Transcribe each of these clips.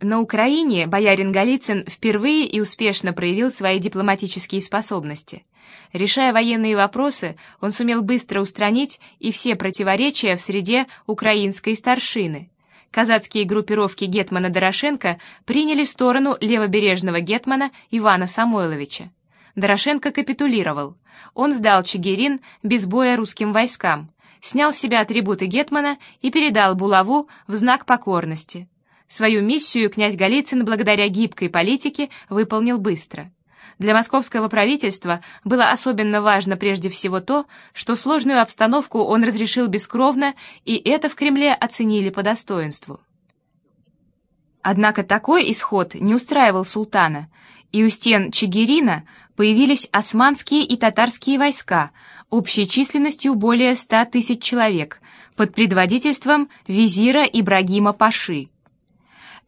На Украине боярин Голицын впервые и успешно проявил свои дипломатические способности. Решая военные вопросы, он сумел быстро устранить и все противоречия в среде украинской старшины. Казацкие группировки гетмана Дорошенко приняли сторону левобережного гетмана Ивана Самойловича. Дорошенко капитулировал. Он сдал Чигирин без боя русским войскам, снял с себя атрибуты гетмана и передал булаву в знак покорности. Свою миссию князь Голицын благодаря гибкой политике выполнил быстро. Для московского правительства было особенно важно прежде всего то, что сложную обстановку он разрешил бескровно, и это в Кремле оценили по достоинству. Однако такой исход не устраивал султана, и у стен Чигирина появились османские и татарские войска общей численностью более ста тысяч человек под предводительством визира Ибрагима Паши.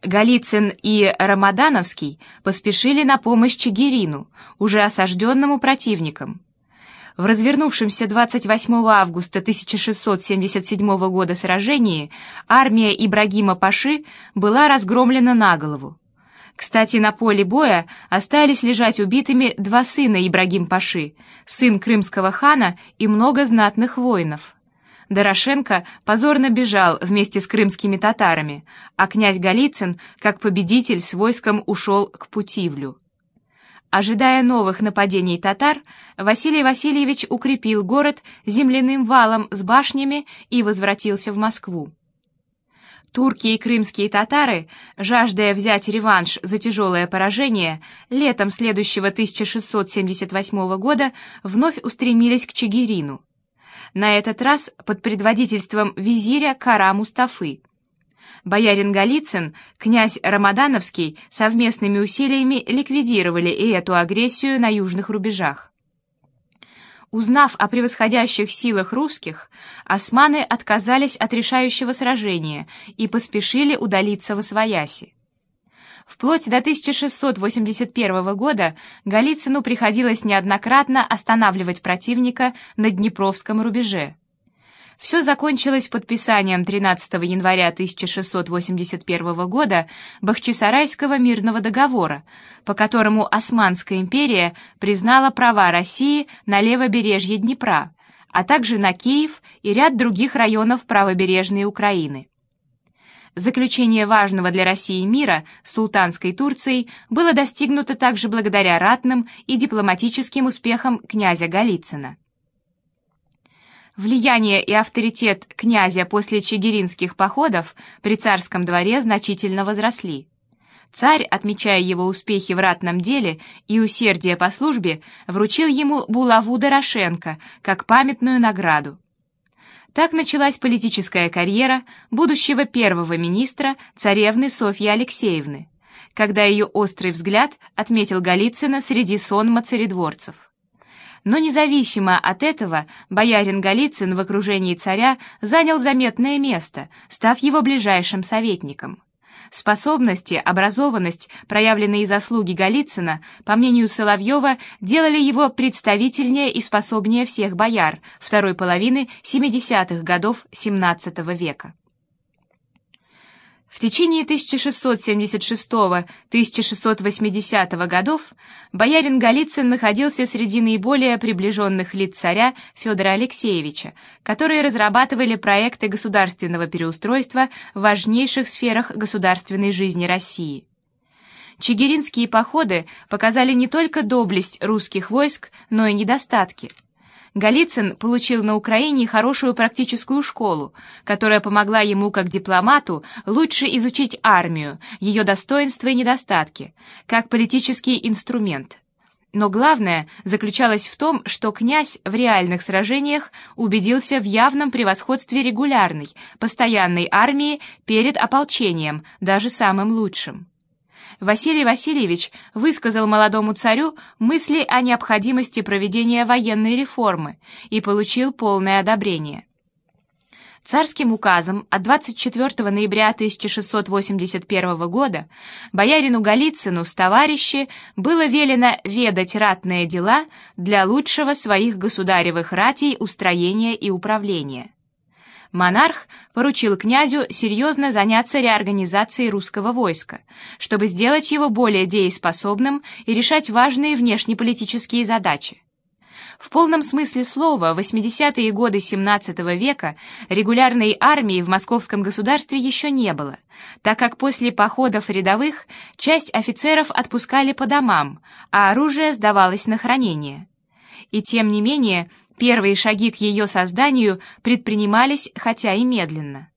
Голицын и Рамадановский поспешили на помощь Чигирину, уже осажденному противником. В развернувшемся 28 августа 1677 года сражении армия Ибрагима Паши была разгромлена на голову. Кстати, на поле боя остались лежать убитыми два сына Ибрагим Паши, сын крымского хана и много знатных воинов. Дорошенко позорно бежал вместе с крымскими татарами, а князь Голицын, как победитель, с войском ушел к Путивлю. Ожидая новых нападений татар, Василий Васильевич укрепил город земляным валом с башнями и возвратился в Москву. Турки и крымские татары, жаждая взять реванш за тяжелое поражение, летом следующего 1678 года вновь устремились к Чигирину на этот раз под предводительством визиря Кара Мустафы. Боярин Голицын, князь Рамадановский совместными усилиями ликвидировали и эту агрессию на южных рубежах. Узнав о превосходящих силах русских, османы отказались от решающего сражения и поспешили удалиться во свояси. Вплоть до 1681 года Голицыну приходилось неоднократно останавливать противника на Днепровском рубеже. Все закончилось подписанием 13 января 1681 года Бахчисарайского мирного договора, по которому Османская империя признала права России на левобережье Днепра, а также на Киев и ряд других районов правобережной Украины. Заключение важного для России мира с султанской Турцией было достигнуто также благодаря ратным и дипломатическим успехам князя Голицына. Влияние и авторитет князя после чигиринских походов при царском дворе значительно возросли. Царь, отмечая его успехи в ратном деле и усердие по службе, вручил ему булаву Дорошенко как памятную награду. Так началась политическая карьера будущего первого министра царевны Софьи Алексеевны, когда ее острый взгляд отметил Голицына среди сонма царедворцев. Но независимо от этого, боярин Голицын в окружении царя занял заметное место, став его ближайшим советником. Способности, образованность, проявленные заслуги Голицына, по мнению Соловьева, делали его представительнее и способнее всех бояр второй половины 70-х годов XVII века. В течение 1676-1680 годов боярин Голицын находился среди наиболее приближенных лиц царя Федора Алексеевича, которые разрабатывали проекты государственного переустройства в важнейших сферах государственной жизни России. Чигиринские походы показали не только доблесть русских войск, но и недостатки – Голицын получил на Украине хорошую практическую школу, которая помогла ему как дипломату лучше изучить армию, ее достоинства и недостатки, как политический инструмент. Но главное заключалось в том, что князь в реальных сражениях убедился в явном превосходстве регулярной, постоянной армии перед ополчением, даже самым лучшим. Василий Васильевич высказал молодому царю мысли о необходимости проведения военной реформы и получил полное одобрение. Царским указом от 24 ноября 1681 года боярину Голицыну с товарищи было велено ведать ратные дела для лучшего своих государевых ратей устроения и управления. Монарх поручил князю серьезно заняться реорганизацией русского войска, чтобы сделать его более дееспособным и решать важные внешнеполитические задачи. В полном смысле слова, в 80-е годы XVII века регулярной армии в московском государстве еще не было, так как после походов рядовых часть офицеров отпускали по домам, а оружие сдавалось на хранение. И тем не менее, первые шаги к ее созданию предпринимались, хотя и медленно.